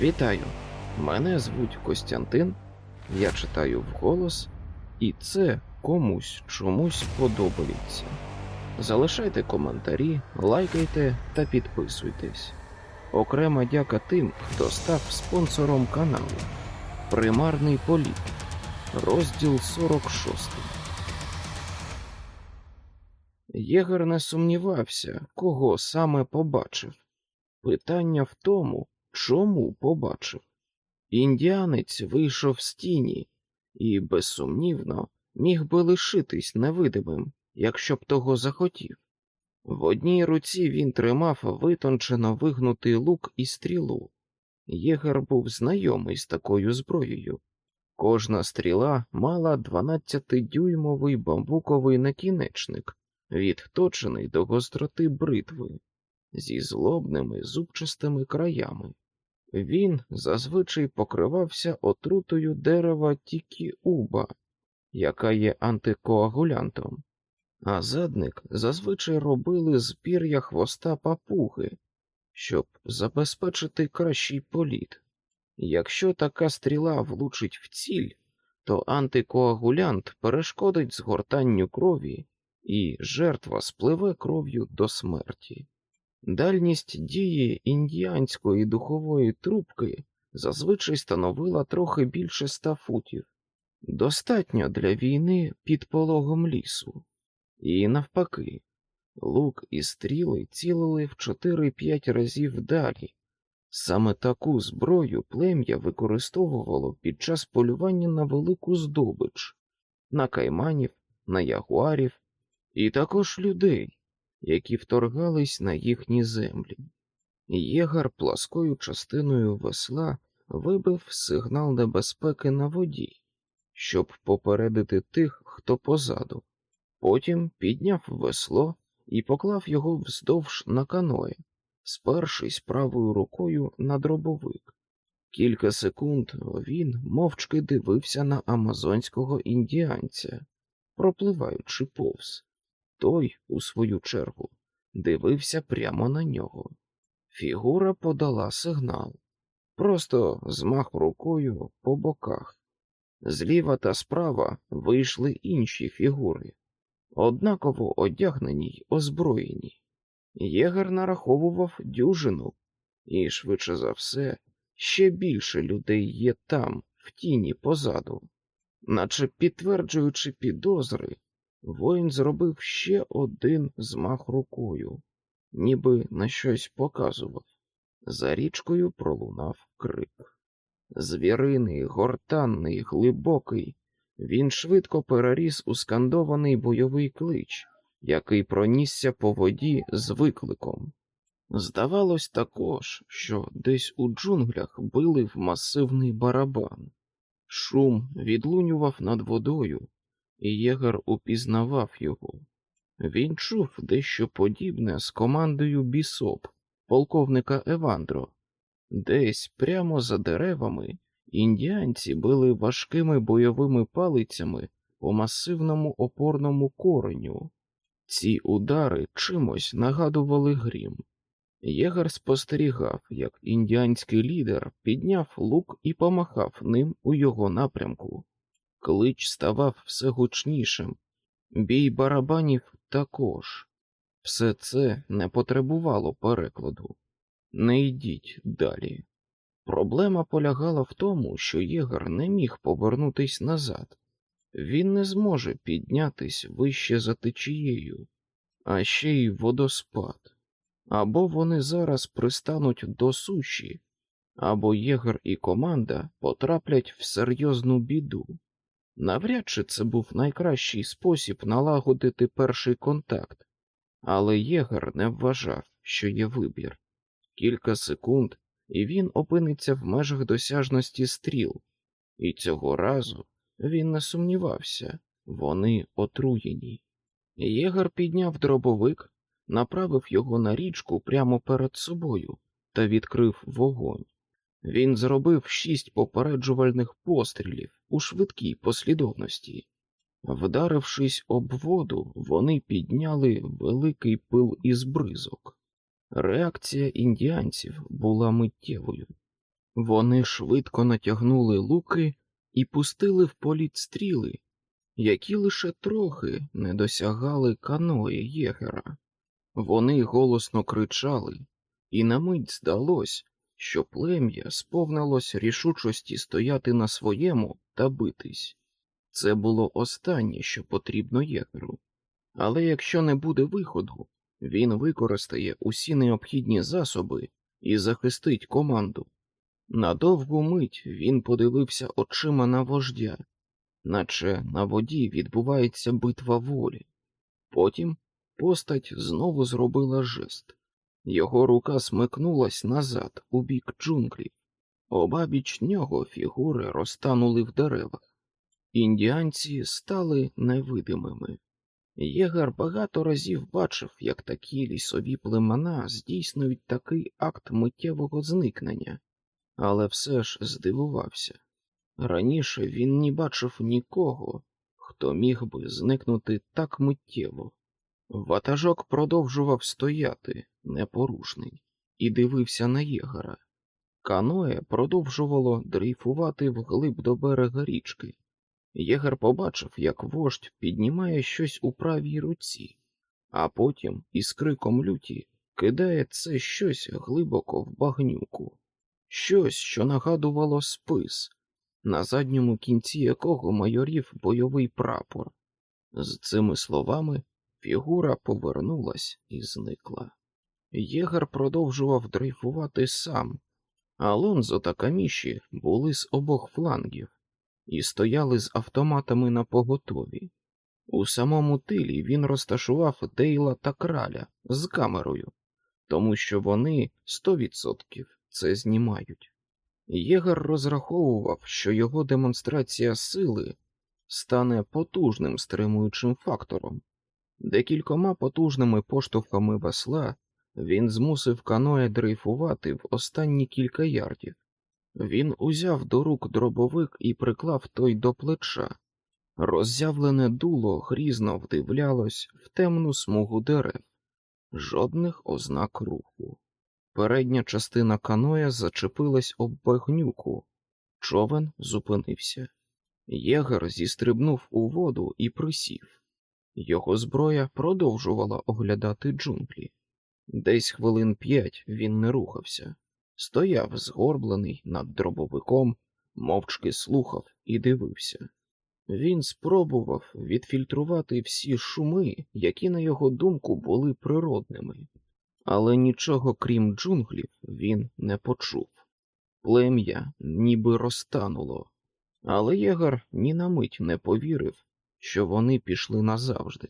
Вітаю! Мене звуть Костянтин. Я читаю вголос, і це комусь чомусь подобається. Залишайте коментарі, лайкайте та підписуйтесь. Окрема дяка тим, хто став спонсором каналу. Примарний політ. Розділ 46. Єгер не сумнівався, кого саме побачив. Питання в тому, чому побачив. Індіанець вийшов з тіні і, безсумнівно, міг би лишитись невидимим, якщо б того захотів. В одній руці він тримав витончено вигнутий лук і стрілу. Єгер був знайомий з такою зброєю. Кожна стріла мала 12-дюймовий бамбуковий накінечник, відточений до гостроти бритви, зі злобними зубчастими краями. Він зазвичай покривався отрутою дерева тікіуба, яка є антикоагулянтом, а задник зазвичай робили з пір'я хвоста папуги, щоб забезпечити кращий політ. Якщо така стріла влучить в ціль, то антикоагулянт перешкодить згортанню крові, і жертва спливе кров'ю до смерті. Дальність дії індіанської духової трубки зазвичай становила трохи більше ста футів, достатньо для війни під пологом лісу, і навпаки, лук і стріли цілили в 4-5 разів далі. Саме таку зброю плем'я використовувало під час полювання на велику здобич, на кайманів, на ягуарів і також людей які вторгались на їхні землі. Єгар пласкою частиною весла вибив сигнал небезпеки на воді, щоб попередити тих, хто позаду. Потім підняв весло і поклав його вздовж на каное, спершись правою рукою на дробовик. Кілька секунд він мовчки дивився на амазонського індіанця, пропливаючи повз. Той, у свою чергу, дивився прямо на нього. Фігура подала сигнал, просто змах рукою по боках. Зліва та справа вийшли інші фігури, однаково одягнені й озброєні. Єгер нараховував дюжину, і, швидше за все, ще більше людей є там, в тіні позаду, наче підтверджуючи підозри. Воїн зробив ще один змах рукою, ніби на щось показував. За річкою пролунав крик. Звіриний, гортанний, глибокий, він швидко переріс у скандований бойовий клич, який пронісся по воді з викликом. Здавалось також, що десь у джунглях били в масивний барабан. Шум відлунював над водою, і Єгер упізнавав його. Він чув дещо подібне з командою бісоп, полковника Евандро. Десь прямо за деревами індіанці били важкими бойовими палицями по масивному опорному кореню. Ці удари чимось нагадували грім. Єгер спостерігав, як індіанський лідер підняв лук і помахав ним у його напрямку. Клич ставав все гучнішим, бій барабанів також. Все це не потребувало перекладу. Не йдіть далі. Проблема полягала в тому, що Єгор не міг повернутись назад, він не зможе піднятись вище за течією, а ще й водоспад. Або вони зараз пристануть до суші, або Єгор і команда потраплять в серйозну біду. Навряд чи це був найкращий спосіб налагодити перший контакт, але Єгер не вважав, що є вибір. Кілька секунд, і він опиниться в межах досяжності стріл, і цього разу він не сумнівався, вони отруєні. Єгер підняв дробовик, направив його на річку прямо перед собою та відкрив вогонь. Він зробив шість попереджувальних пострілів у швидкій послідовності. Вдарившись об воду, вони підняли великий пил із бризок. Реакція індіанців була миттєвою. Вони швидко натягнули луки і пустили в політ стріли, які лише трохи не досягали каної єгера. Вони голосно кричали, і на мить здалось, що плем'я сповнилось рішучості стояти на своєму та битись. Це було останнє, що потрібно єгеру. Але якщо не буде виходу, він використає усі необхідні засоби і захистить команду. На довгу мить він подивився очима на вождя, наче на воді відбувається битва волі. Потім постать знову зробила жест. Його рука смикнулась назад у бік джунглів. Обабіч нього фігури розтанули в деревах. Індіанці стали невидимими. Єгар багато разів бачив, як такі лісові племена здійснюють такий акт миттєвого зникнення, але все ж здивувався. Раніше він не бачив нікого, хто міг би зникнути так миттєво. Ватажок продовжував стояти, непорушний, і дивився на єгера. Каноє продовжувало дрейфувати вглиб до берега річки. Єгер побачив, як вождь піднімає щось у правій руці, а потім із криком люті кидає це щось глибоко в багнюку, щось, що нагадувало спис, на задньому кінці якого майорів бойовий прапор. З цими словами фігура повернулась і зникла. Єгер продовжував дрейфувати сам, Алонзо та каміші були з обох флангів і стояли з автоматами на поготові. У самому тилі він розташував Дейла та краля з камерою, тому що вони сто відсотків це знімають. Єгер розраховував, що його демонстрація сили стане потужним стримуючим фактором. Декількома потужними поштовхами весла він змусив каноє дрейфувати в останні кілька ярдів. Він узяв до рук дробовик і приклав той до плеча. Роззявлене дуло грізно вдивлялось в темну смугу дерев, жодних ознак руху. Передня частина каноя зачепилась об багнюку, човен зупинився. Єгер зістрибнув у воду і присів. Його зброя продовжувала оглядати джунглі. Десь хвилин п'ять він не рухався, стояв згорблений над дробовиком, мовчки слухав і дивився. Він спробував відфільтрувати всі шуми, які, на його думку, були природними, але нічого крім джунглів він не почув. Плем'я ніби розтануло, але єгар ні на мить не повірив, що вони пішли назавжди.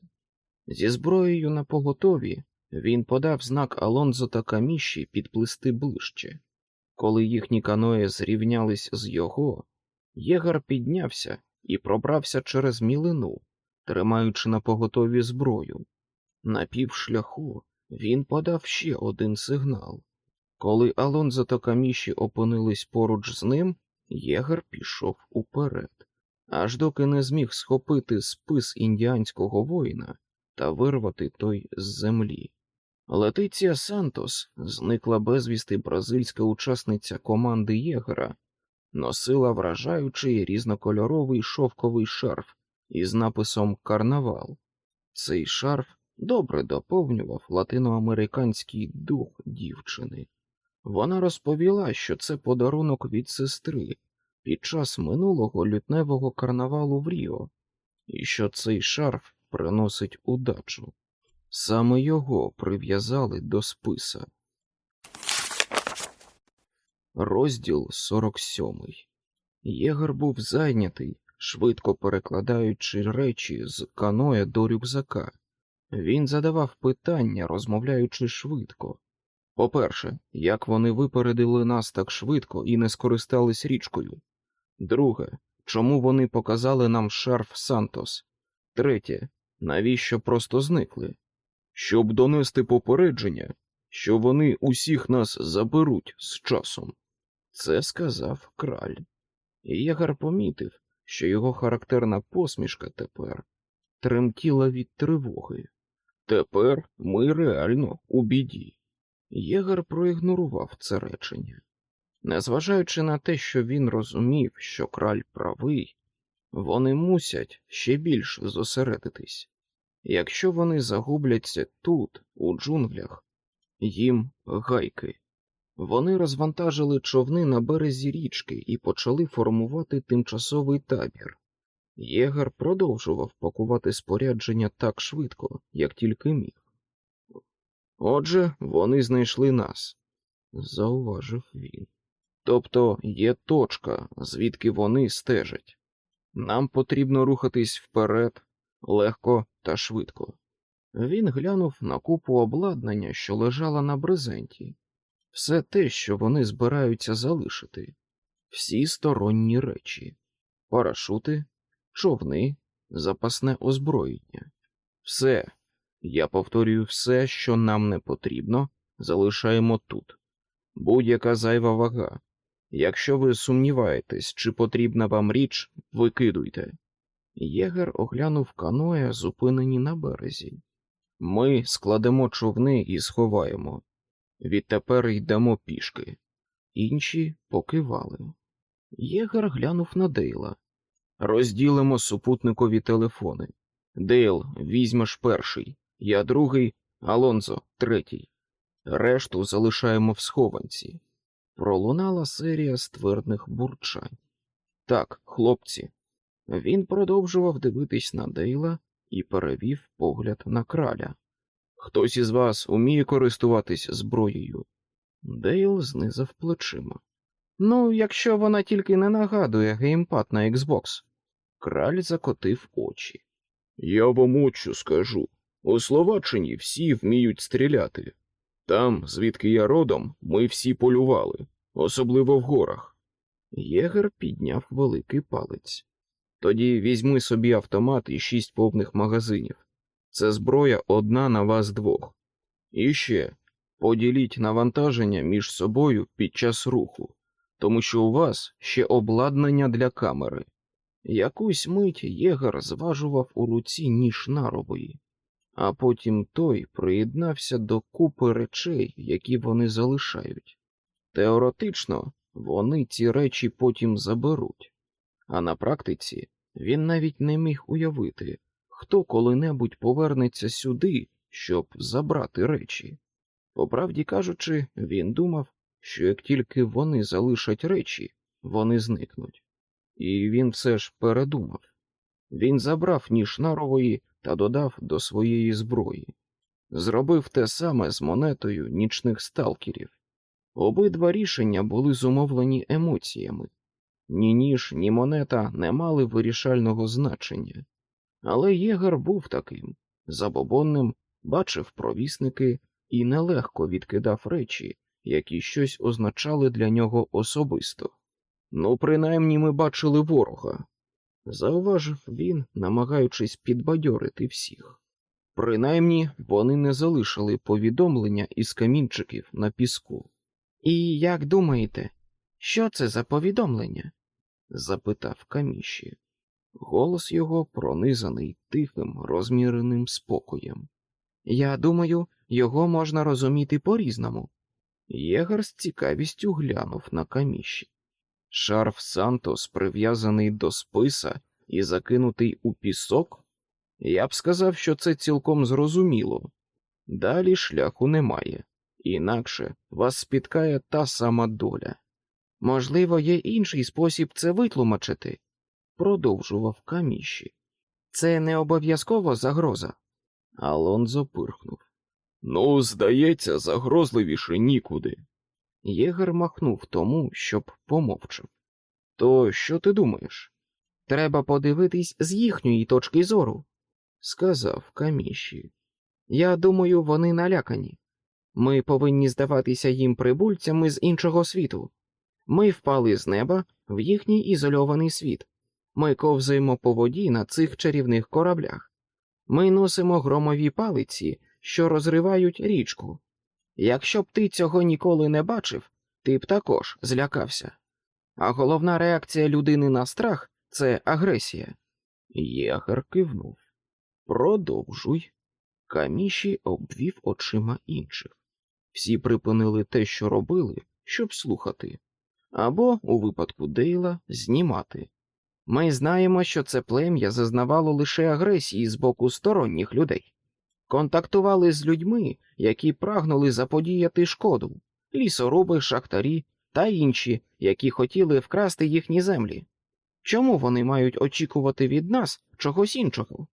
Зі зброєю на поготові він подав знак Алонзо та каміші підплисти ближче. Коли їхні каної зрівнялись з його, єгар піднявся і пробрався через мілину, тримаючи на поготові зброю. На півшляху він подав ще один сигнал. Коли Алонзо та каміші опинились поруч з ним, єгар пішов уперед, аж доки не зміг схопити спис індіанського воїна та вирвати той з землі. Летиція Сантос зникла безвісти бразильська учасниця команди Єгера, носила вражаючий різнокольоровий шовковий шарф із написом Карнавал. Цей шарф добре доповнював латиноамериканський дух дівчини. Вона розповіла, що це подарунок від сестри під час минулого лютневого карнавалу в Ріо, і що цей шарф приносить удачу. Саме його прив'язали до списа. Розділ 47 Єгер був зайнятий, швидко перекладаючи речі з каноя до рюкзака. Він задавав питання, розмовляючи швидко. По-перше, як вони випередили нас так швидко і не скористались річкою. Друге, чому вони показали нам шарф Сантос? Третє, навіщо просто зникли? Щоб донести попередження, що вони усіх нас заберуть з часом. Це сказав краль. І Ягар помітив, що його характерна посмішка тепер тремтіла від тривоги. Тепер ми реально у біді. Єгар проігнорував це речення. Незважаючи на те, що він розумів, що краль правий, вони мусять ще більш зосередитись. Якщо вони загубляться тут, у джунглях, їм гайки. Вони розвантажили човни на березі річки і почали формувати тимчасовий табір. Єгер продовжував пакувати спорядження так швидко, як тільки міг. Отже, вони знайшли нас, зауважив він. Тобто є точка, звідки вони стежать. Нам потрібно рухатись вперед, легко та швидко. Він глянув на купу обладнання, що лежала на брезенті, все те, що вони збираються залишити, всі сторонні речі, парашути, човни, запасне озброєння. Все, я повторюю, все, що нам не потрібно, залишаємо тут. Будь-яка зайва вага. Якщо ви сумніваєтесь, чи потрібна вам річ, викидуйте. Єгер оглянув каноя, зупинені на березі. Ми складемо човни і сховаємо. Відтепер йдемо пішки. Інші покивали. Єгер глянув на Дейла. Розділимо супутникові телефони. Дейл, візьмеш перший, я другий, Алонзо третій. Решту залишаємо в схованці. Пролунала серія ствердних бурчань. Так, хлопці. Він продовжував дивитись на Дейла і перевів погляд на краля. Хтось із вас уміє користуватись зброєю? Дейл знизав плечима. Ну, якщо вона тільки не нагадує геймпад на Xbox. Краль закотив очі. Я вам от скажу. У Словаччині всі вміють стріляти. Там, звідки я родом, ми всі полювали, особливо в горах. Єгер підняв великий палець. Тоді візьми собі автомат і шість повних магазинів. Це зброя одна на вас двох. І ще поділіть навантаження між собою під час руху, тому що у вас ще обладнання для камери. Якусь мить єгер зважував у руці ніж наробої, а потім той приєднався до купи речей, які вони залишають. Теоретично вони ці речі потім заберуть, а на практиці він навіть не міг уявити, хто коли-небудь повернеться сюди, щоб забрати речі. По правді кажучи, він думав, що як тільки вони залишать речі, вони зникнуть. І він все ж передумав. Він забрав ніж нарової та додав до своєї зброї. Зробив те саме з монетою нічних сталкерів. Обидва рішення були зумовлені емоціями. Ні ніж, ні монета не мали вирішального значення. Але Єгер був таким забобонним, бачив провісники і нелегко відкидав речі, які щось означали для нього особисто. Ну, принаймні ми бачили ворога, зауважив він, намагаючись підбадьорити всіх. Принаймні вони не залишили повідомлення із камінчиків на піску. І як думаєте, що це за повідомлення? запитав каміші. Голос його пронизаний тихим, розміреним спокоєм. Я думаю, його можна розуміти по-різному. Єгар з цікавістю глянув на каміші. Шарф Сантос прив'язаний до списа і закинутий у пісок? Я б сказав, що це цілком зрозуміло. Далі шляху немає, інакше вас спіткає та сама доля. Можливо, є інший спосіб це витлумачити, продовжував каміші. Це не обов'язково загроза. Алонзо пирхнув. Ну, здається, загрозливіше нікуди. Єгер махнув тому, щоб помовчав. То що ти думаєш? Треба подивитись з їхньої точки зору, сказав каміші. Я думаю, вони налякані. Ми повинні здаватися їм прибульцями з іншого світу. Ми впали з неба в їхній ізольований світ. Ми ковзаємо по воді на цих чарівних кораблях. Ми носимо громові палиці, що розривають річку. Якщо б ти цього ніколи не бачив, ти б також злякався. А головна реакція людини на страх це агресія. Єгер кивнув. Продовжуй. Каміші обвів очима інших. Всі припинили те, що робили, щоб слухати. Або, у випадку Дейла, знімати. Ми знаємо, що це плем'я зазнавало лише агресії з боку сторонніх людей, контактували з людьми, які прагнули заподіяти шкоду, лісоруби, шахтарі та інші, які хотіли вкрасти їхні землі. Чому вони мають очікувати від нас чогось іншого?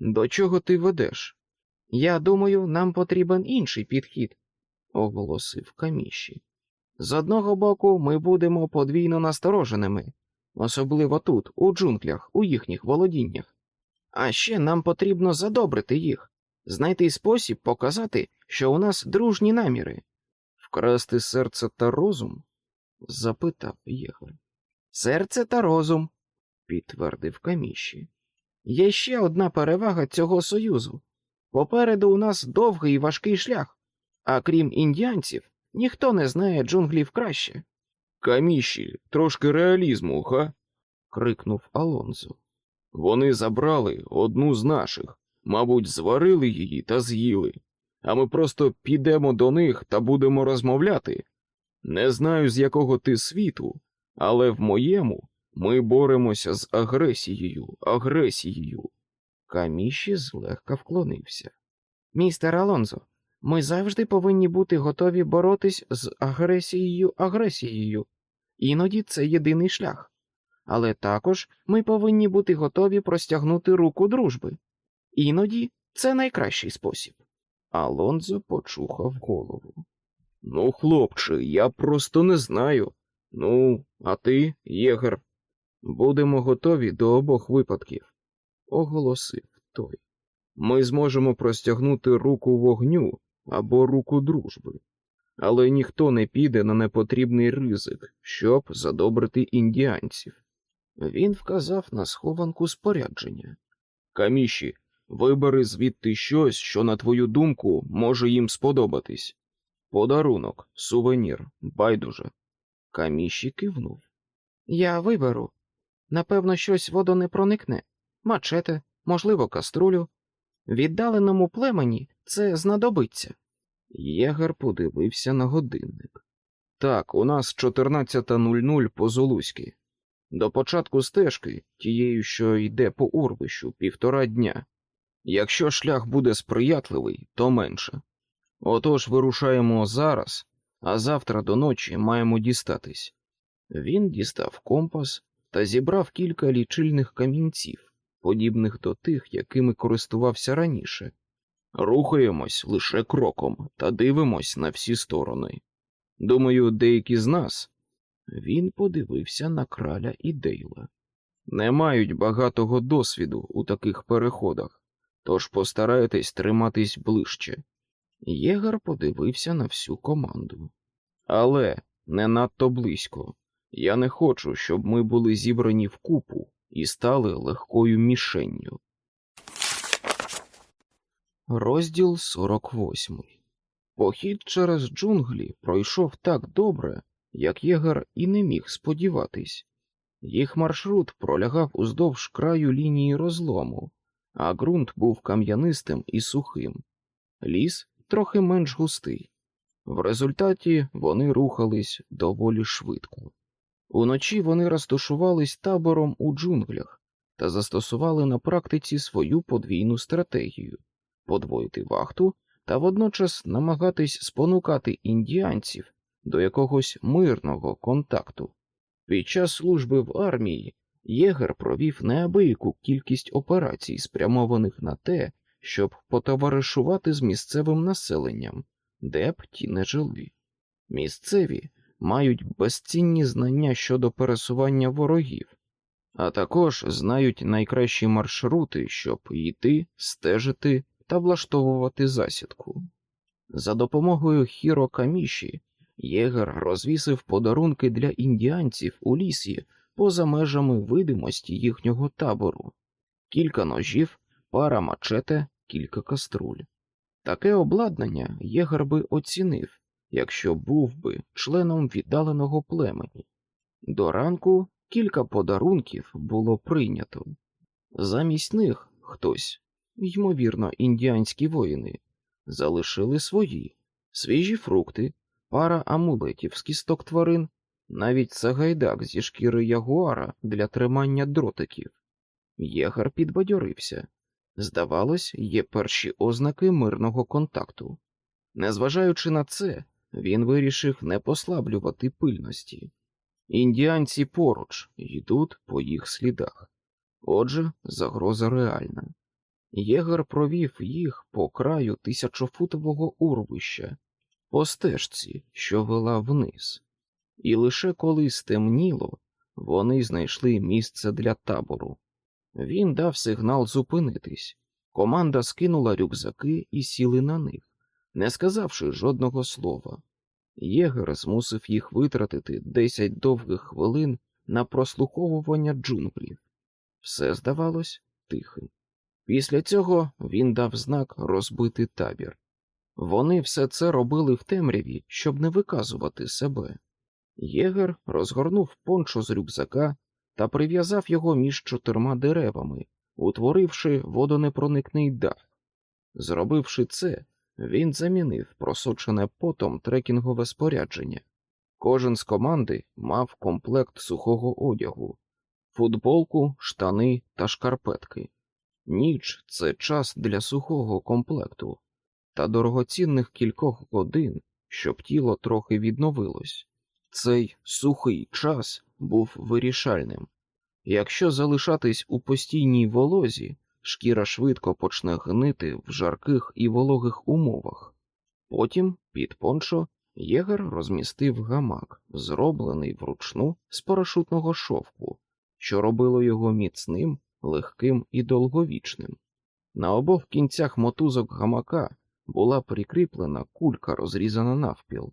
До чого ти ведеш? Я думаю, нам потрібен інший підхід, оголосив каміші. З одного боку, ми будемо подвійно настороженими, особливо тут, у джунглях, у їхніх володіннях. А ще нам потрібно задобрити їх, знайти спосіб показати, що у нас дружні наміри. Вкрасти серце та розум? запитав єгор. Серце та розум, підтвердив каміші. Є ще одна перевага цього союзу. Попереду у нас довгий і важкий шлях, а крім індіанців, ніхто не знає джунглів краще. Каміші, трошки реалізму, га? крикнув Алонзо. Вони забрали одну з наших, мабуть, зварили її та з'їли, а ми просто підемо до них та будемо розмовляти. Не знаю, з якого ти світу, але в моєму ми боремося з агресією, агресією. Каміші злегка вклонився. Містер Алонзо, ми завжди повинні бути готові боротись з агресією агресією. Іноді це єдиний шлях. Але також ми повинні бути готові простягнути руку дружби. Іноді це найкращий спосіб. Алонзо почухав голову. Ну, хлопче, я просто не знаю. Ну, а ти, єгер, будемо готові до обох випадків, оголосив той. Ми зможемо простягнути руку вогню або руку дружби, але ніхто не піде на непотрібний ризик, щоб задобрити індіанців. Він вказав на схованку спорядження. Каміші, вибери звідти щось, що, на твою думку, може їм сподобатись. Подарунок, сувенір, байдуже. Каміші кивнув. Я виберу. Напевно, щось водо не проникне. Мачете, можливо, каструлю. Віддаленому племені це знадобиться. Єгер подивився на годинник. Так, у нас 14.00 по Золуськи. До початку стежки, тією, що йде по урвищу, півтора дня. Якщо шлях буде сприятливий, то менше. Отож вирушаємо зараз, а завтра до ночі маємо дістатись. Він дістав компас та зібрав кілька лічильних камінців, подібних до тих, якими користувався раніше. Рухаємось лише кроком та дивимось на всі сторони. Думаю, деякі з нас. Він подивився на краля і Дейла. Не мають багатого досвіду у таких переходах, тож постарайтесь триматись ближче. Єгар подивився на всю команду. Але не надто близько. Я не хочу, щоб ми були зібрані в купу і стали легкою мішенню. Розділ 48 Похід через джунглі пройшов так добре, як Єгар і не міг сподіватись. Їх маршрут пролягав уздовж краю лінії розлому, а ґрунт був кам'янистим і сухим, ліс трохи менш густий. В результаті вони рухались доволі швидко. Уночі вони розташувались табором у джунглях та застосували на практиці свою подвійну стратегію подвоїти вахту та водночас намагатись спонукати індіанців до якогось мирного контакту. Під час служби в армії Єгер провів неабияку кількість операцій, спрямованих на те, щоб потоваришувати з місцевим населенням, де б ті не жили. Місцеві мають безцінні знання щодо пересування ворогів, а також знають найкращі маршрути, щоб йти, стежити та влаштовувати засідку. За допомогою Хіро Каміші Єгер розвісив подарунки для індіанців у лісі поза межами видимості їхнього табору, кілька ножів, пара мачете, кілька каструль. Таке обладнання Єгер би оцінив, якщо був би членом віддаленого племені. До ранку кілька подарунків було прийнято. Замість них хтось, ймовірно, індіанські воїни, залишили свої свіжі фрукти, пара амулетів з кісток тварин, навіть сагайдак зі шкіри ягуара для тримання дротиків. Єгар підбадьорився. Здавалось, є перші ознаки мирного контакту. Незважаючи на це, він вирішив не послаблювати пильності. Індіанці поруч йдуть по їх слідах. Отже, загроза реальна. Єгер провів їх по краю тисячофутового урвища, по стежці, що вела вниз, і лише коли стемніло, вони знайшли місце для табору. Він дав сигнал зупинитись. Команда скинула рюкзаки і сіли на них, не сказавши жодного слова. Єгер змусив їх витратити десять довгих хвилин на прослуховування джунглів. Все здавалось тихим. Після цього він дав знак розбити табір. Вони все це робили в темряві, щоб не виказувати себе. Єгер розгорнув пончо з рюкзака та прив'язав його між чотирма деревами, утворивши водонепроникний дах. Зробивши це, він замінив просочене потом трекінгове спорядження. Кожен з команди мав комплект сухого одягу, футболку, штани та шкарпетки. Ніч це час для сухого комплекту та дорогоцінних кількох годин, щоб тіло трохи відновилось. Цей сухий час був вирішальним. Якщо залишатись у постійній волозі, шкіра швидко почне гнити в жарких і вологих умовах. Потім, під пончо, єгер розмістив гамак, зроблений вручну з парашутного шовку, що робило його міцним, легким і довговічним. На обох кінцях мотузок гамака була прикріплена кулька, розрізана навпіл.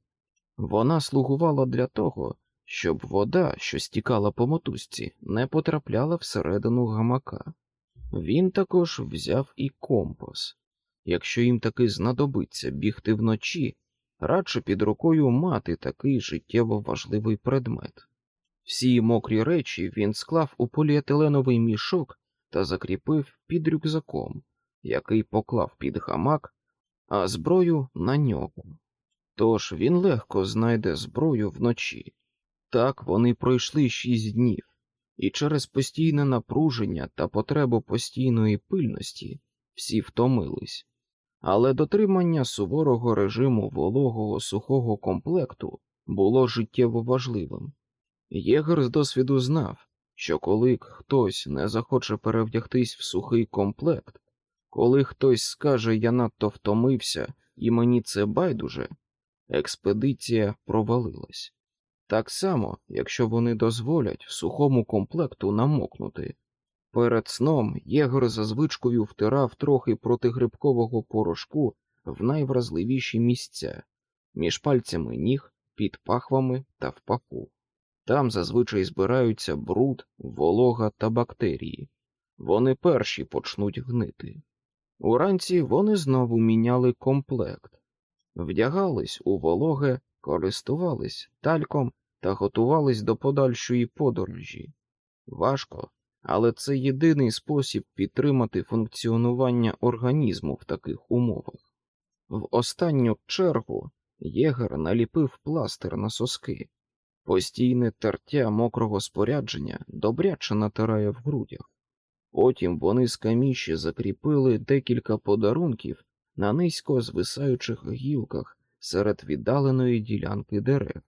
Вона слугувала для того, щоб вода, що стікала по мотузці, не потрапляла всередину гамака. Він також взяв і компас. Якщо їм таки знадобиться бігти вночі, радше під рукою мати такий життєво важливий предмет. Всі мокрі речі він склав у поліетиленовий мішок та закріпив під рюкзаком, який поклав під гамак, а зброю на нього. Тож він легко знайде зброю вночі. Так вони пройшли шість днів, і через постійне напруження та потребу постійної пильності всі втомились, але дотримання суворого режиму вологого сухого комплекту було життєво важливим. Єгер з досвіду знав, що коли хтось не захоче перевдягтись в сухий комплект, коли хтось скаже я надто втомився і мені це байдуже, експедиція провалилась. Так само, якщо вони дозволять сухому комплекту намокнути. Перед сном єгор за звичкою втирав трохи протигрибкового порошку в найвразливіші місця між пальцями ніг, під пахвами та в паху. Там зазвичай збираються бруд, волога та бактерії. Вони перші почнуть гнити. Уранці вони знову міняли комплект, вдягались у вологе, користувались тальком та готувались до подальшої подорожі. Важко, але це єдиний спосіб підтримати функціонування організму в таких умовах. В останню чергу єгер наліпив пластир на соски. Постійне тертя мокрого спорядження добряче натирає в грудях. Потім вони з каміші закріпили декілька подарунків на низько звисаючих гілках серед віддаленої ділянки дерев.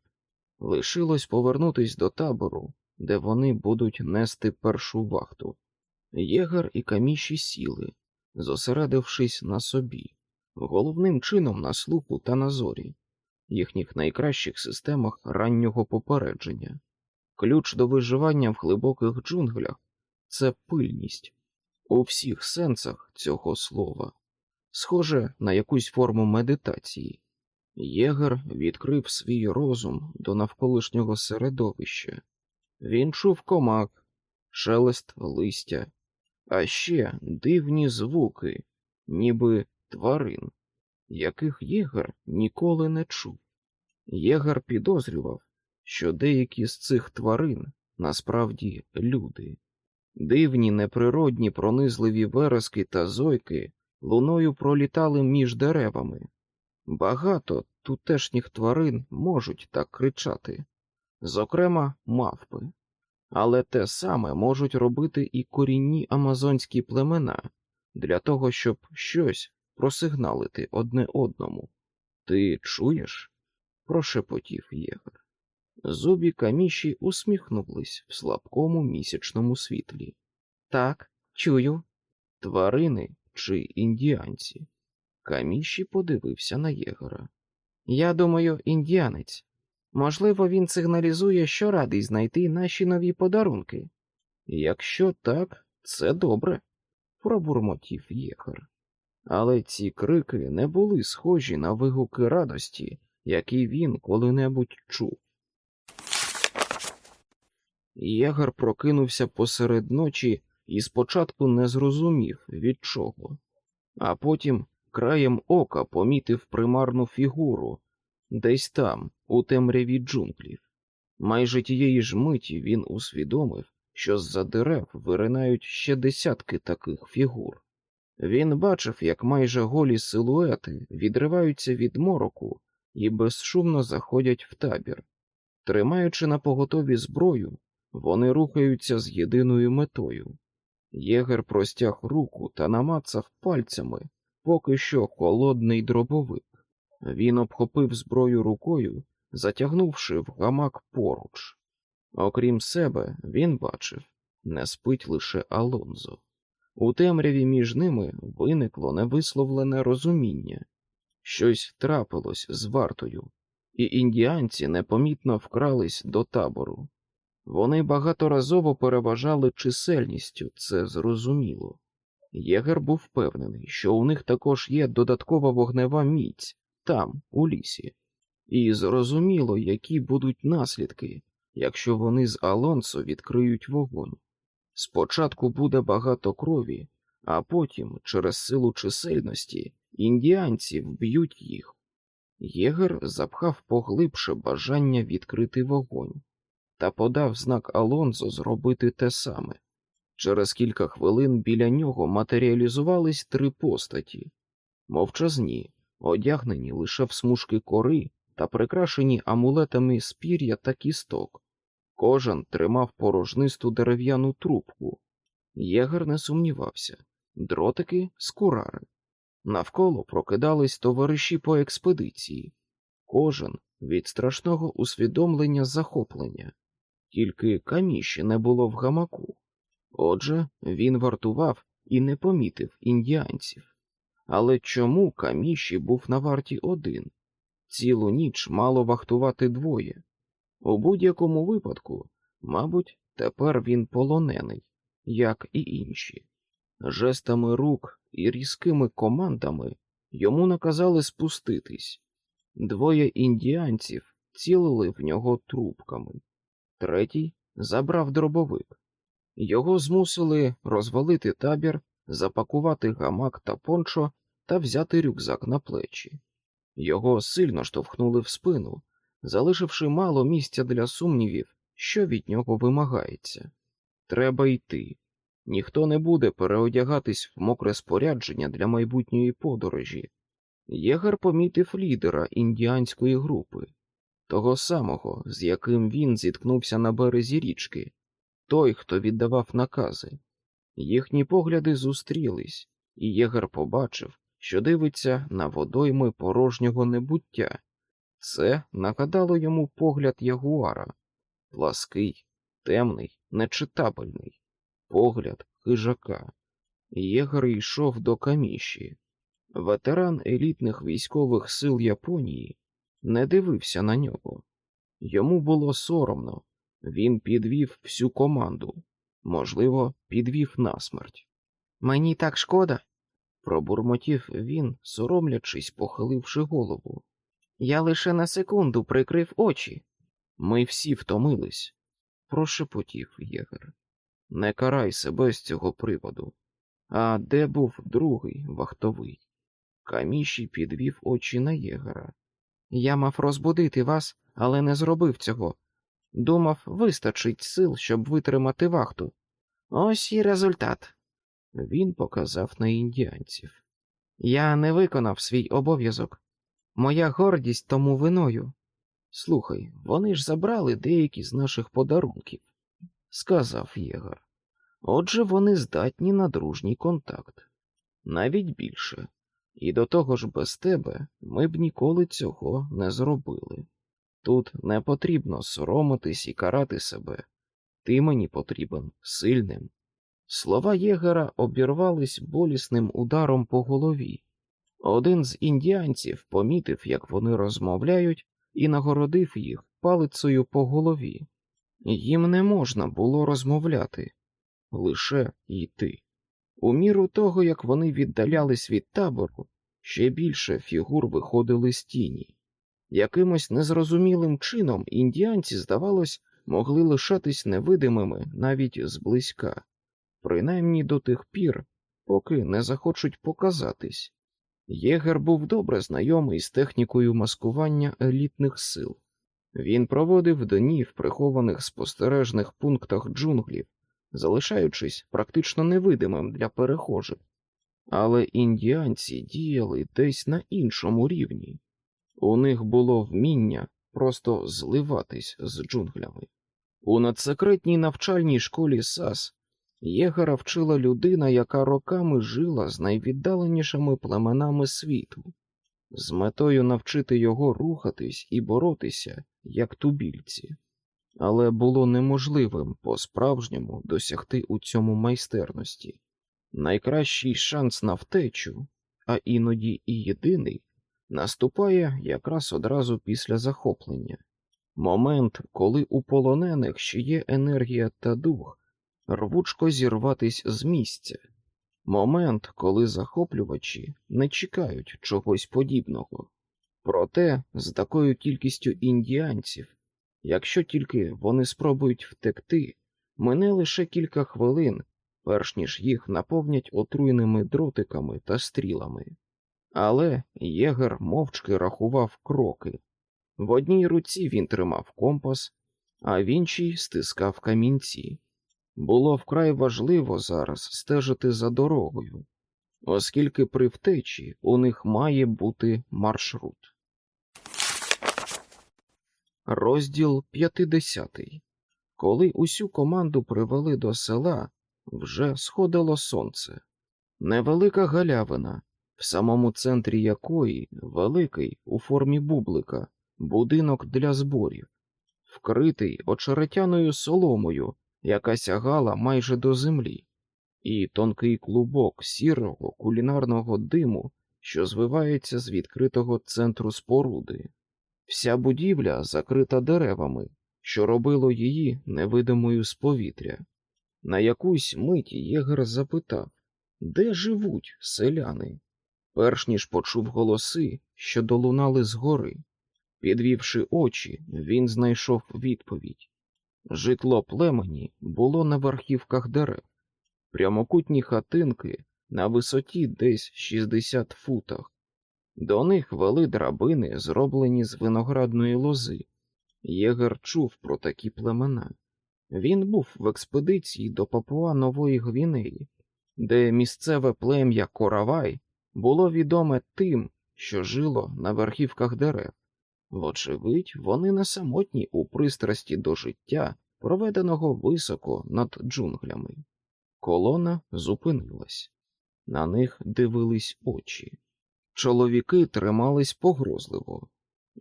Лишилось повернутись до табору, де вони будуть нести першу вахту. Єгер і каміші сіли, зосередившись на собі, головним чином на слуху та на зорі, їхніх найкращих системах раннього попередження. Ключ до виживання в глибоких джунглях це пильність у всіх сенсах цього слова, схоже на якусь форму медитації. Єгер відкрив свій розум до навколишнього середовища. Він чув комак, шелест листя, а ще дивні звуки, ніби тварин, яких Єгер ніколи не чув. Єгер підозрював, що деякі з цих тварин насправді люди. Дивні неприродні пронизливі верески та зойки луною пролітали між деревами. Багато тутешніх тварин можуть так кричати. зокрема мавпи. Але те саме можуть робити і корінні амазонські племена для того, щоб щось просигналити одне одному. Ти чуєш? прошепотів єгер. Зубі каміші усміхнулись в слабкому місячному світлі. Так, чую. Тварини чи індіанці. Каміші подивився на єгера. Я думаю, індіанець. Можливо, він сигналізує, що радий знайти наші нові подарунки. Якщо так, це добре, пробурмотів єгер. Але ці крики не були схожі на вигуки радості, які він коли-небудь чув. Єгер прокинувся посеред ночі і спочатку не зрозумів, від чого, а потім краєм ока помітив примарну фігуру десь там, у темряві джунглів. Майже тієї ж миті він усвідомив, що з-за дерев виринають ще десятки таких фігур. Він бачив, як майже голі силуети відриваються від мороку і безшумно заходять в табір. Тримаючи на поготові зброю, вони рухаються з єдиною метою. Єгер простяг руку та намацав пальцями поки що холодний дробовик. Він обхопив зброю рукою, затягнувши в гамак поруч. Окрім себе, він бачив, не спить лише Алонзо. У темряві між ними виникло невисловлене розуміння. Щось трапилось з вартою, і індіанці непомітно вкрались до табору. Вони багаторазово переважали чисельністю, це зрозуміло. Єгер був впевнений, що у них також є додаткова вогнева міць там, у лісі, і зрозуміло, які будуть наслідки, якщо вони з Алонсо відкриють вогонь. Спочатку буде багато крові, а потім, через силу чисельності, індіанці вб'ють їх. Єгер запхав поглибше бажання відкрити вогонь та подав знак Алонзо зробити те саме. Через кілька хвилин біля нього матеріалізувались три постаті мовчазні, одягнені лише в смужки кори та прикрашені амулетами з пір'я та кісток. Кожен тримав порожнисту дерев'яну трубку. Єгер не сумнівався дротики з курари. Навколо прокидались товариші по експедиції, кожен від страшного усвідомлення захоплення, тільки каміші не було в гамаку. Отже, він вартував і не помітив індіанців. Але чому каміші був на варті один? Цілу ніч мало вахтувати двоє. У будь-якому випадку, мабуть, тепер він полонений, як і інші. Жестами рук і різкими командами йому наказали спуститись. Двоє індіанців цілили в нього трубками, третій забрав дробовик. Його змусили розвалити табір, запакувати гамак та пончо та взяти рюкзак на плечі. Його сильно штовхнули в спину, залишивши мало місця для сумнівів, що від нього вимагається. Треба йти. Ніхто не буде переодягатись в мокре спорядження для майбутньої подорожі. Єгер помітив лідера індіанської групи, того самого, з яким він зіткнувся на березі річки, той, хто віддавав накази. Їхні погляди зустрілись, і Єгер побачив, що дивиться на водойми порожнього небуття. Це нагадало йому погляд ягуара плаский, темний, нечитабельний, погляд хижака. Єгер йшов до каміші. Ветеран елітних військових сил Японії не дивився на нього. Йому було соромно, він підвів всю команду, можливо, підвів насмерть. Мені так шкода, пробурмотів він, соромлячись, похиливши голову. Я лише на секунду прикрив очі. Ми всі втомились, прошепотів єгер. Не карай себе з цього приводу. А де був другий вахтовий? Каміші підвів очі на єгера. Я мав розбудити вас, але не зробив цього. Думав, вистачить сил, щоб витримати вахту. Ось і результат. Він показав на індіанців. Я не виконав свій обов'язок. Моя гордість тому виною. Слухай, вони ж забрали деякі з наших подарунків, сказав Єгор. Отже, вони здатні на дружній контакт, навіть більше, і до того ж без тебе ми б ніколи цього не зробили. Тут не потрібно соромитись і карати себе. Ти мені потрібен сильним. Слова Єгера обірвались болісним ударом по голові. Один з індіанців помітив, як вони розмовляють, і нагородив їх палицею по голові. Їм не можна було розмовляти, лише йти. У міру того, як вони віддалялись від табору, ще більше фігур виходили з тіні. Якимось незрозумілим чином індіанці, здавалось, могли лишатись невидимими навіть зблизька, принаймні до тих пір, поки не захочуть показатись. Єгер був добре знайомий з технікою маскування елітних сил. Він проводив дні в прихованих спостережних пунктах джунглів, залишаючись практично невидимим для перехожих. Але індіанці діяли десь на іншому рівні. У них було вміння просто зливатись з джунглями. У надсекретній навчальній школі САС Єгера вчила людина, яка роками жила з найвіддаленішими племенами світу, з метою навчити його рухатись і боротися, як тубільці, але було неможливим по-справжньому досягти у цьому майстерності. Найкращий шанс на втечу, а іноді і єдиний, наступає якраз одразу після захоплення. Момент, коли у полонених ще є енергія та дух, рвучко зірватись з місця, момент, коли захоплювачі не чекають чогось подібного. Проте з такою кількістю індіанців, якщо тільки вони спробують втекти, мине лише кілька хвилин, перш ніж їх наповнять отруйними дротиками та стрілами. Але єгер мовчки рахував кроки. В одній руці він тримав компас, а в іншій стискав камінці. Було вкрай важливо зараз стежити за дорогою, оскільки при втечі у них має бути маршрут. Розділ 50. Коли усю команду привели до села, вже сходило сонце. Невелика галявина, в самому центрі якої великий у формі бублика будинок для зборів, вкритий очеретяною соломою, яка сягала майже до землі, і тонкий клубок сірого кулінарного диму, що звивається з відкритого центру споруди. Вся будівля закрита деревами, що робило її невидимою з повітря. На якусь мить єгер запитав, де живуть селяни, перш ніж почув голоси, що долунали згори. Підвівши очі, він знайшов відповідь. Житло племені було на верхівках дерев, прямокутні хатинки на висоті десь 60 футах. До них вели драбини, зроблені з виноградної лози. Єгер чув про такі племена. Він був в експедиції до Папуа Нової Гвінеї, де місцеве плем'я Коравай було відоме тим, що жило на верхівках дерев. Вочевидь, вони не самотні у пристрасті до життя, проведеного високо над джунглями. Колона зупинилась, на них дивились очі. Чоловіки тримались погрозливо,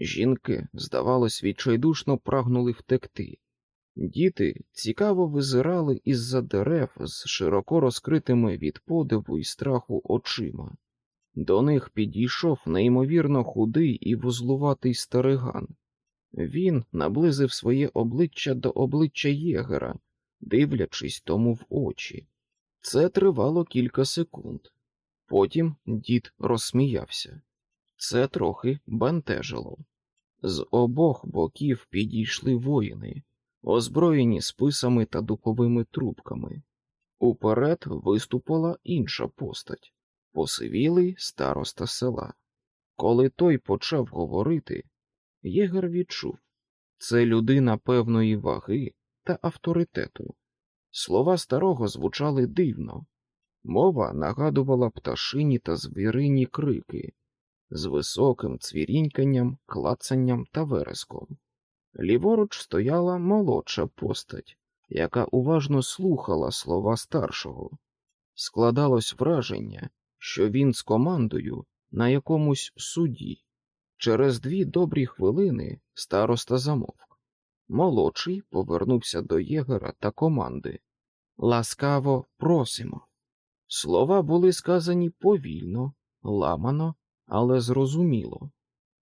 жінки, здавалось, відчайдушно прагнули втекти. Діти цікаво визирали із-за дерев з широко розкритими від подиву і страху очима. До них підійшов неймовірно худий і вузлуватий стариган. Він наблизив своє обличчя до обличчя єгера, дивлячись тому в очі. Це тривало кілька секунд. Потім дід розсміявся. Це трохи бентежило. З обох боків підійшли воїни, озброєні списами та духовими трубками. Уперед виступила інша постать посивілий староста села. Коли той почав говорити, Єгер відчув це людина певної ваги та авторитету. Слова старого звучали дивно, мова нагадувала пташині та звірині крики з високим цвіріньканням, клацанням та вереском. Ліворуч стояла молодша постать, яка уважно слухала слова старшого. Складалось враження, що він з командою на якомусь суді. Через дві добрі хвилини староста замовк. Молодший повернувся до єгера та команди. Ласкаво просимо. Слова були сказані повільно, ламано, але зрозуміло.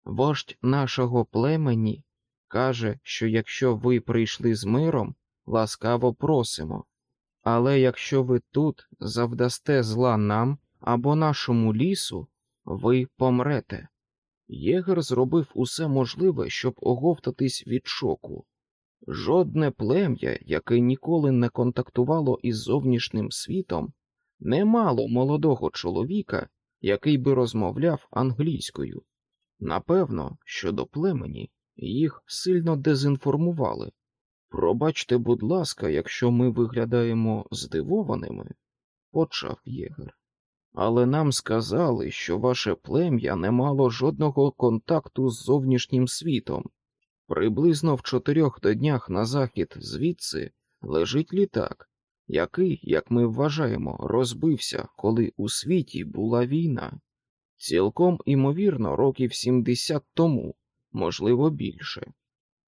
Вождь нашого племені каже, що якщо ви прийшли з миром, ласкаво просимо. Але якщо ви тут завдасте зла нам або нашому лісу, ви помрете. Єгер зробив усе можливе, щоб оговтатись від шоку. Жодне плем'я, яке ніколи не контактувало із зовнішнім світом, не мало молодого чоловіка, який би розмовляв англійською. Напевно, що до племені їх сильно дезінформували. Пробачте, будь ласка, якщо ми виглядаємо здивованими, почав єгер. Але нам сказали, що ваше плем'я не мало жодного контакту з зовнішнім світом. Приблизно в чотирьох днях на захід звідси лежить літак, який, як ми вважаємо, розбився, коли у світі була війна. Цілком імовірно, років 70 тому, можливо більше.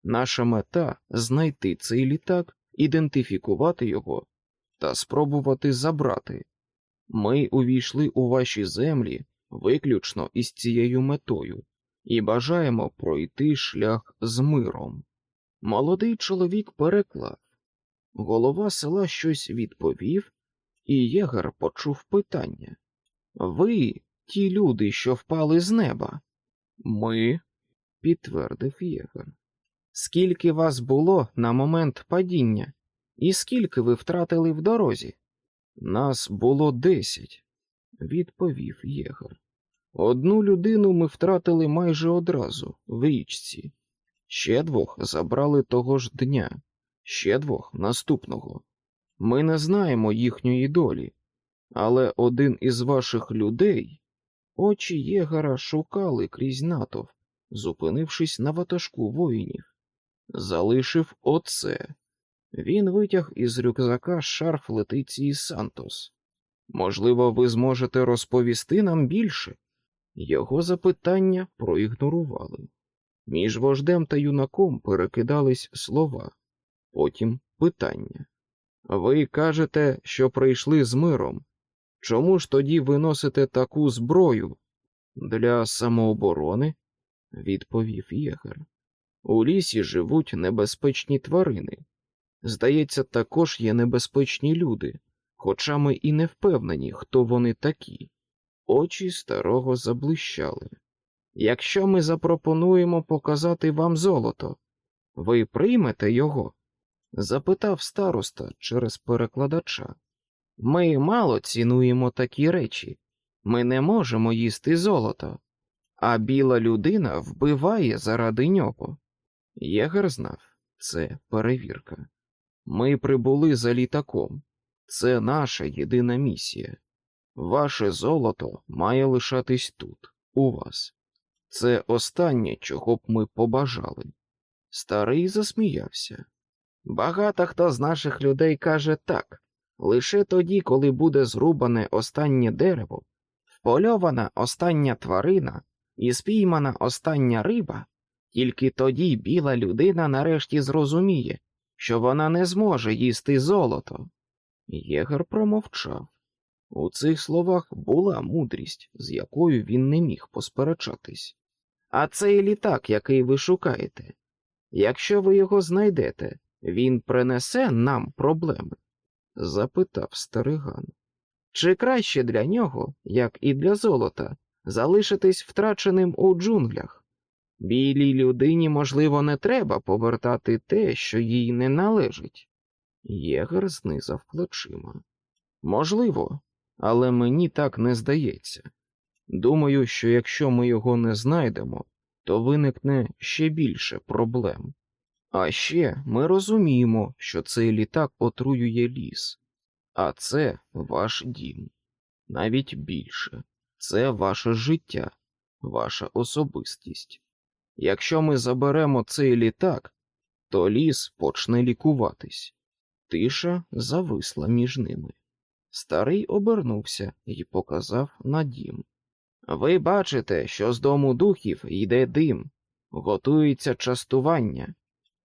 Наша мета знайти цей літак, ідентифікувати його та спробувати забрати. Ми увійшли у ваші землі виключно із цією метою і бажаємо пройти шлях з миром. Молодий чоловік переклав. Голова села щось відповів, і єгер почув питання. Ви ті люди, що впали з неба? Ми, підтвердив єгер. Скільки вас було на момент падіння, і скільки ви втратили в дорозі? Нас було десять, відповів єгер. Одну людину ми втратили майже одразу в річці, ще двох забрали того ж дня, ще двох наступного. Ми не знаємо їхньої долі, але один із ваших людей очі єгера шукали крізь натовп, зупинившись на ватажку воїнів. Залишив оце. Він витяг із рюкзака шарф Летиції Сантос. Можливо, ви зможете розповісти нам більше? Його запитання проігнорували. Між вождем та юнаком перекидались слова, потім питання. Ви кажете, що прийшли з миром. Чому ж тоді ви носите таку зброю? Для самооборони? відповів єгер. У лісі живуть небезпечні тварини. Здається, також є небезпечні люди, хоча ми і не впевнені, хто вони такі. Очі старого заблищали. Якщо ми запропонуємо показати вам золото, ви приймете його? запитав староста через перекладача. Ми мало цінуємо такі речі, ми не можемо їсти золото, а біла людина вбиває заради нього. Єгер знав, це перевірка. Ми прибули за літаком. Це наша єдина місія. Ваше золото має лишатись тут, у вас. Це останнє, чого б ми побажали. Старий засміявся. Багато хто з наших людей каже так лише тоді, коли буде зрубане останнє дерево, впольована остання тварина і спіймана остання риба, тільки тоді біла людина нарешті зрозуміє, що вона не зможе їсти золото. Єгер промовчав. У цих словах була мудрість, з якою він не міг посперечатись. А цей літак, який ви шукаєте, якщо ви його знайдете, він принесе нам проблеми? запитав стариган. Чи краще для нього, як і для золота, залишитись втраченим у джунглях? Білій людині, можливо, не треба повертати те, що їй не належить. Єгер знизав плечима. Можливо, але мені так не здається. Думаю, що якщо ми його не знайдемо, то виникне ще більше проблем. А ще ми розуміємо, що цей літак отруює ліс, а це ваш дім. Навіть більше це ваше життя, ваша особистість. Якщо ми заберемо цей літак, то ліс почне лікуватись. Тиша зависла між ними. Старий обернувся і показав на дім. Ви бачите, що з дому духів йде дим, готується частування.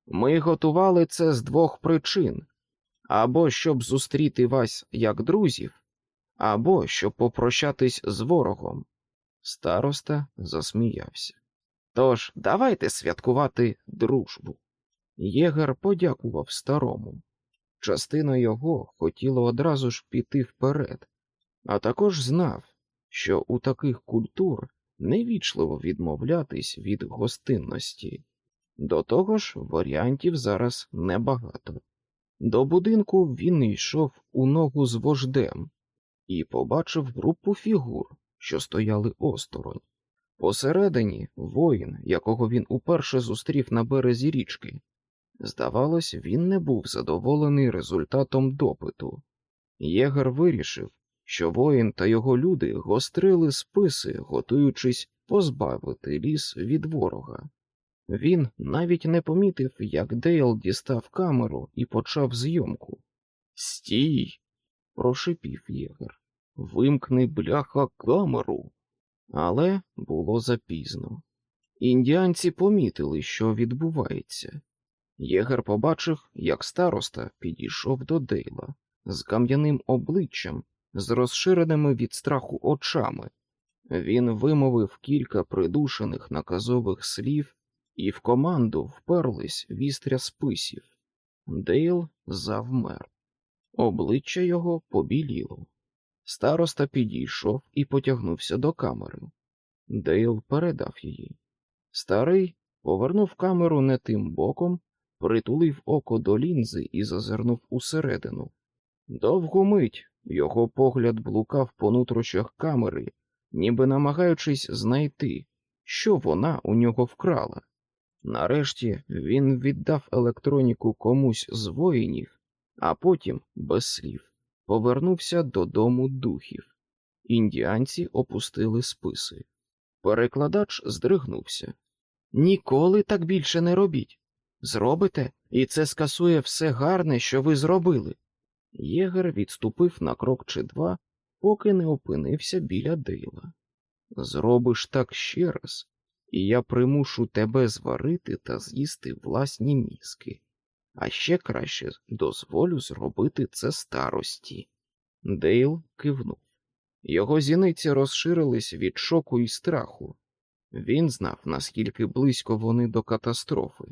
Ми готували це з двох причин або щоб зустріти вас як друзів, або щоб попрощатись з ворогом. Староста засміявся. Тож давайте святкувати дружбу. Єгер подякував старому. Частина його хотіла одразу ж піти вперед, а також знав, що у таких культур невічливо відмовлятись від гостинності. До того ж, варіантів зараз небагато. До будинку він йшов у ногу з вождем і побачив групу фігур, що стояли осторонь. Посередині воїн, якого він уперше зустрів на березі річки. Здавалось, він не був задоволений результатом допиту. Єгер вирішив, що воїн та його люди гострили списи, готуючись позбавити ліс від ворога. Він навіть не помітив, як Дейл дістав камеру і почав зйомку. Стій, прошипів єгер. Вимкни бляха камеру. Але було запізно. Індіанці помітили, що відбувається. Єгер побачив, як староста підійшов до Дейла з кам'яним обличчям, з розширеними від страху очами. Він вимовив кілька придушених наказових слів, і в команду вперлись вістря списів. Дейл завмер. Обличчя його побіліло. Староста підійшов і потягнувся до камери. Дейл передав її. Старий повернув камеру не тим боком, притулив око до лінзи і зазирнув усередину. Довгу мить його погляд блукав по нутрощах камери, ніби намагаючись знайти, що вона у нього вкрала. Нарешті він віддав електроніку комусь з воїнів, а потім, без слів, повернувся додому духів. Індіанці опустили списи. Перекладач здригнувся. Ніколи так більше не робіть. Зробите, і це скасує все гарне, що ви зробили. Єгер відступив на крок чи два, поки не опинився біля Дейла. Зробиш так ще раз, і я примушу тебе зварити та з'їсти власні мізки, а ще краще дозволю зробити це старості. Дейл кивнув. Його зіниці розширились від шоку і страху. Він знав, наскільки близько вони до катастрофи,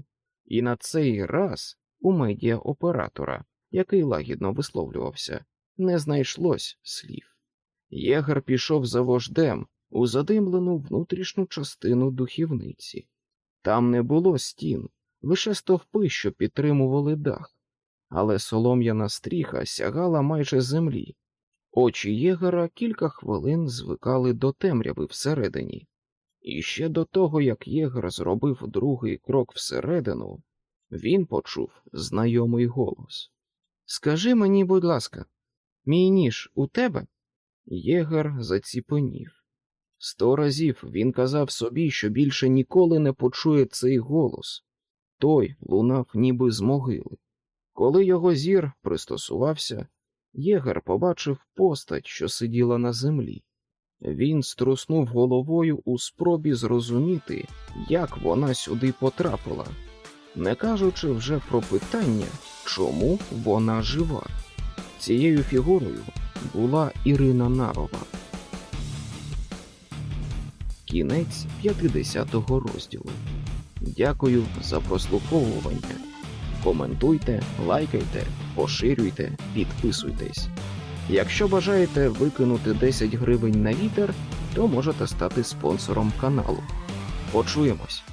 і на цей раз у медіаоператора, який лагідно висловлювався, не знайшлось слів. Єгер пішов за вождем у задимлену внутрішню частину духівниці. Там не було стін, лише стовпи, що підтримували дах, але солом'яна стріха сягала майже землі. Очі єгера кілька хвилин звикали до темряви всередині, і ще до того, як єгер зробив другий крок всередину, він почув знайомий голос. Скажи мені, будь ласка, мій ніж у тебе? Єгер заціпенів. Сто разів він казав собі, що більше ніколи не почує цей голос. Той лунав ніби з могили. Коли його зір пристосувався, єгер побачив постать, що сиділа на землі. Він струснув головою у спробі зрозуміти, як вона сюди потрапила, не кажучи вже про питання, чому вона жива. Цією фігурою була Ірина Нарова. Кінець 50-го розділу. Дякую за прослуховування. Коментуйте, лайкайте, поширюйте, підписуйтесь. Якщо бажаєте викинути 10 гривень на вітер, то можете стати спонсором каналу. Почуємось!